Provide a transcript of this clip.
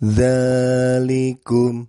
dzalikum